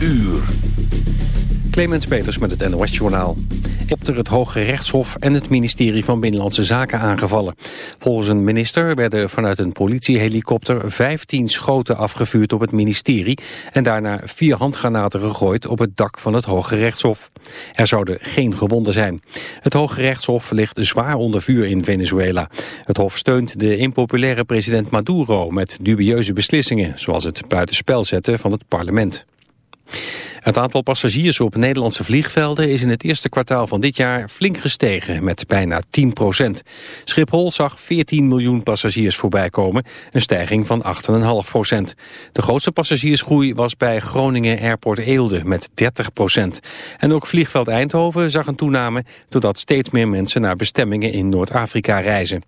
uur. Clemens Peters met het NOS Journaal. Hebt er het Hoge Rechtshof en het ministerie van Binnenlandse Zaken aangevallen. Volgens een minister werden vanuit een politiehelikopter 15 schoten afgevuurd op het ministerie... en daarna vier handgranaten gegooid op het dak van het Hoge Rechtshof. Er zouden geen gewonden zijn. Het Hoge Rechtshof ligt zwaar onder vuur in Venezuela. Het hof steunt de impopulaire president Maduro met dubieuze beslissingen... zoals het buitenspel zetten van het parlement. Het aantal passagiers op Nederlandse vliegvelden is in het eerste kwartaal van dit jaar flink gestegen met bijna 10 procent. Schiphol zag 14 miljoen passagiers voorbijkomen, een stijging van 8,5 procent. De grootste passagiersgroei was bij Groningen Airport Eelde met 30 procent. En ook vliegveld Eindhoven zag een toename doordat steeds meer mensen naar bestemmingen in Noord-Afrika reizen.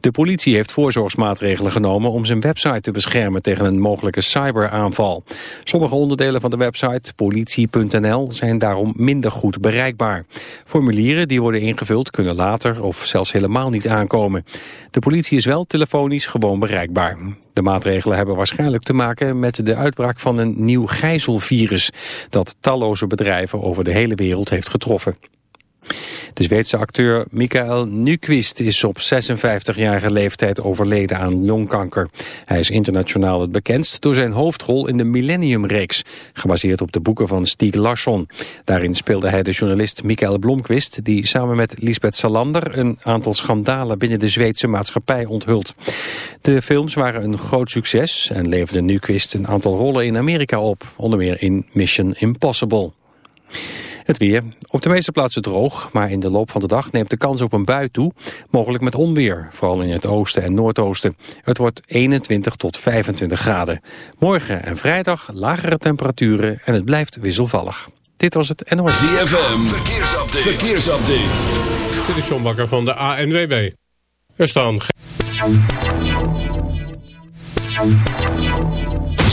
De politie heeft voorzorgsmaatregelen genomen om zijn website te beschermen tegen een mogelijke cyberaanval. Sommige onderdelen van de website, politie.nl, zijn daarom minder goed bereikbaar. Formulieren die worden ingevuld kunnen later of zelfs helemaal niet aankomen. De politie is wel telefonisch gewoon bereikbaar. De maatregelen hebben waarschijnlijk te maken met de uitbraak van een nieuw gijzelvirus dat talloze bedrijven over de hele wereld heeft getroffen. De Zweedse acteur Mikael Nyqvist is op 56-jarige leeftijd overleden aan longkanker. Hij is internationaal het bekendst door zijn hoofdrol in de Millennium-reeks, gebaseerd op de boeken van Stieg Larsson. Daarin speelde hij de journalist Mikael Blomqvist, die samen met Lisbeth Salander een aantal schandalen binnen de Zweedse maatschappij onthult. De films waren een groot succes en leverde Nyqvist een aantal rollen in Amerika op, onder meer in Mission Impossible. Het weer. Op de meeste plaatsen droog, maar in de loop van de dag neemt de kans op een bui toe. Mogelijk met onweer, vooral in het oosten en noordoosten. Het wordt 21 tot 25 graden. Morgen en vrijdag lagere temperaturen en het blijft wisselvallig. Dit was het NOS. ZFM, verkeersupdate. verkeersupdate. Dit is John Bakker van de ANWB. Er staan...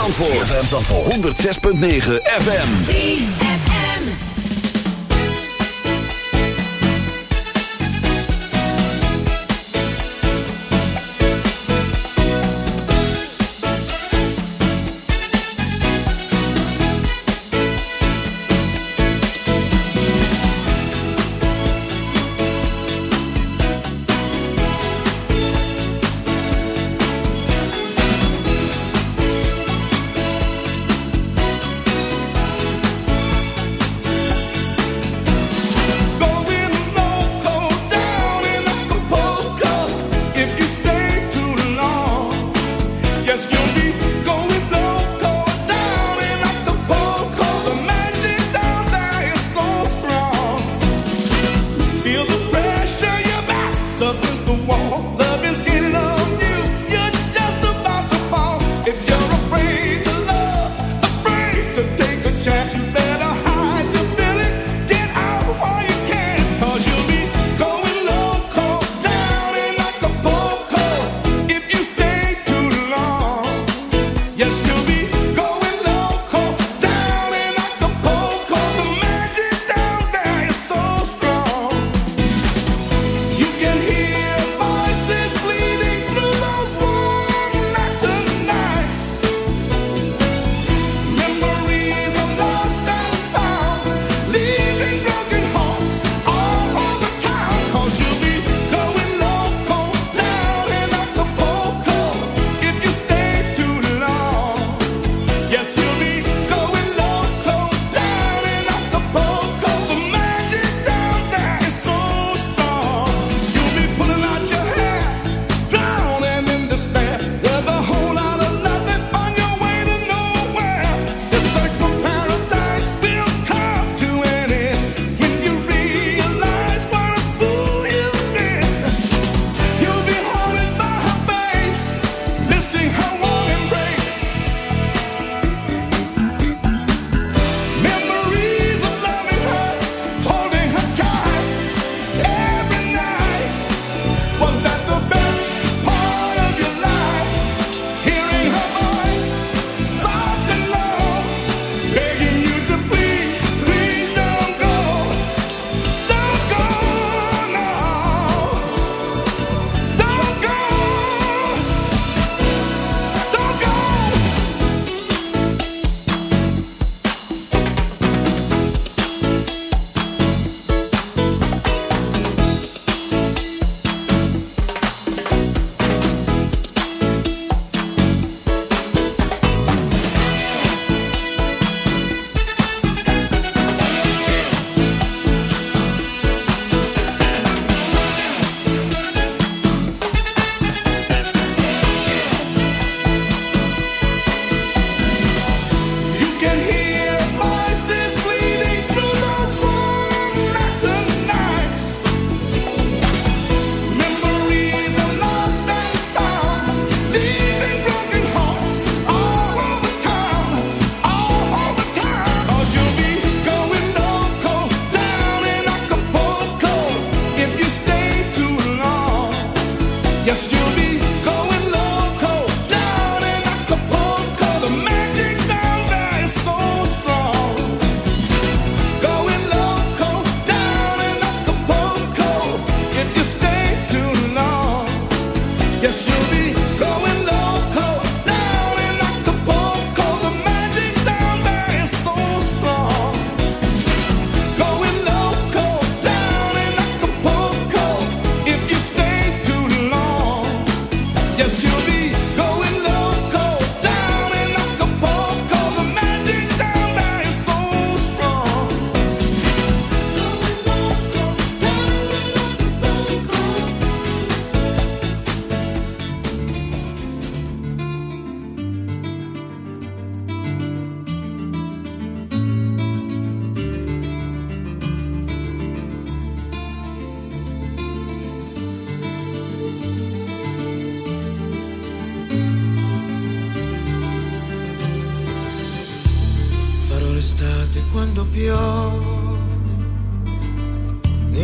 FM ZFM Zandvoort. 106.9 FM.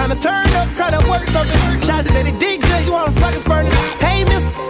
Tryna turn up, tryna work something. Shots said he did good, you wanna fucking furnace. Hey, mister.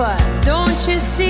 But don't you see?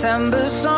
September song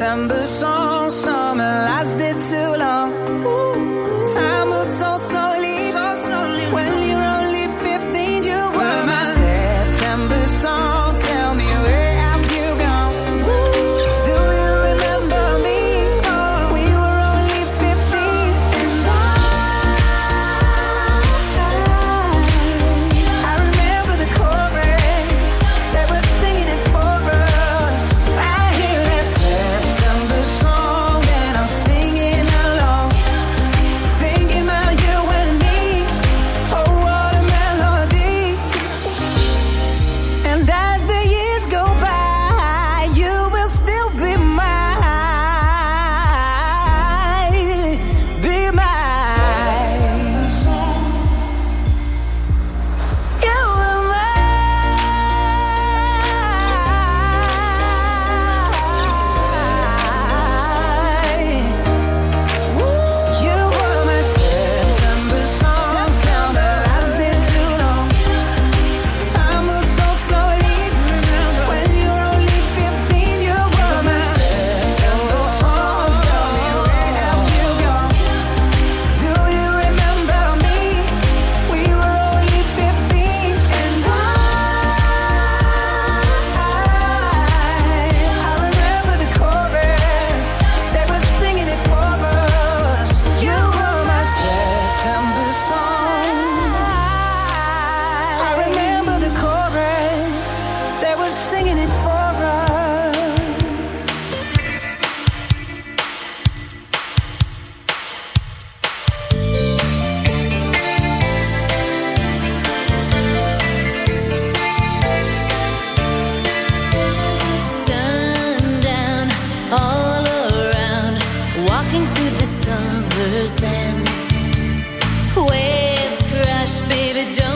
September it don't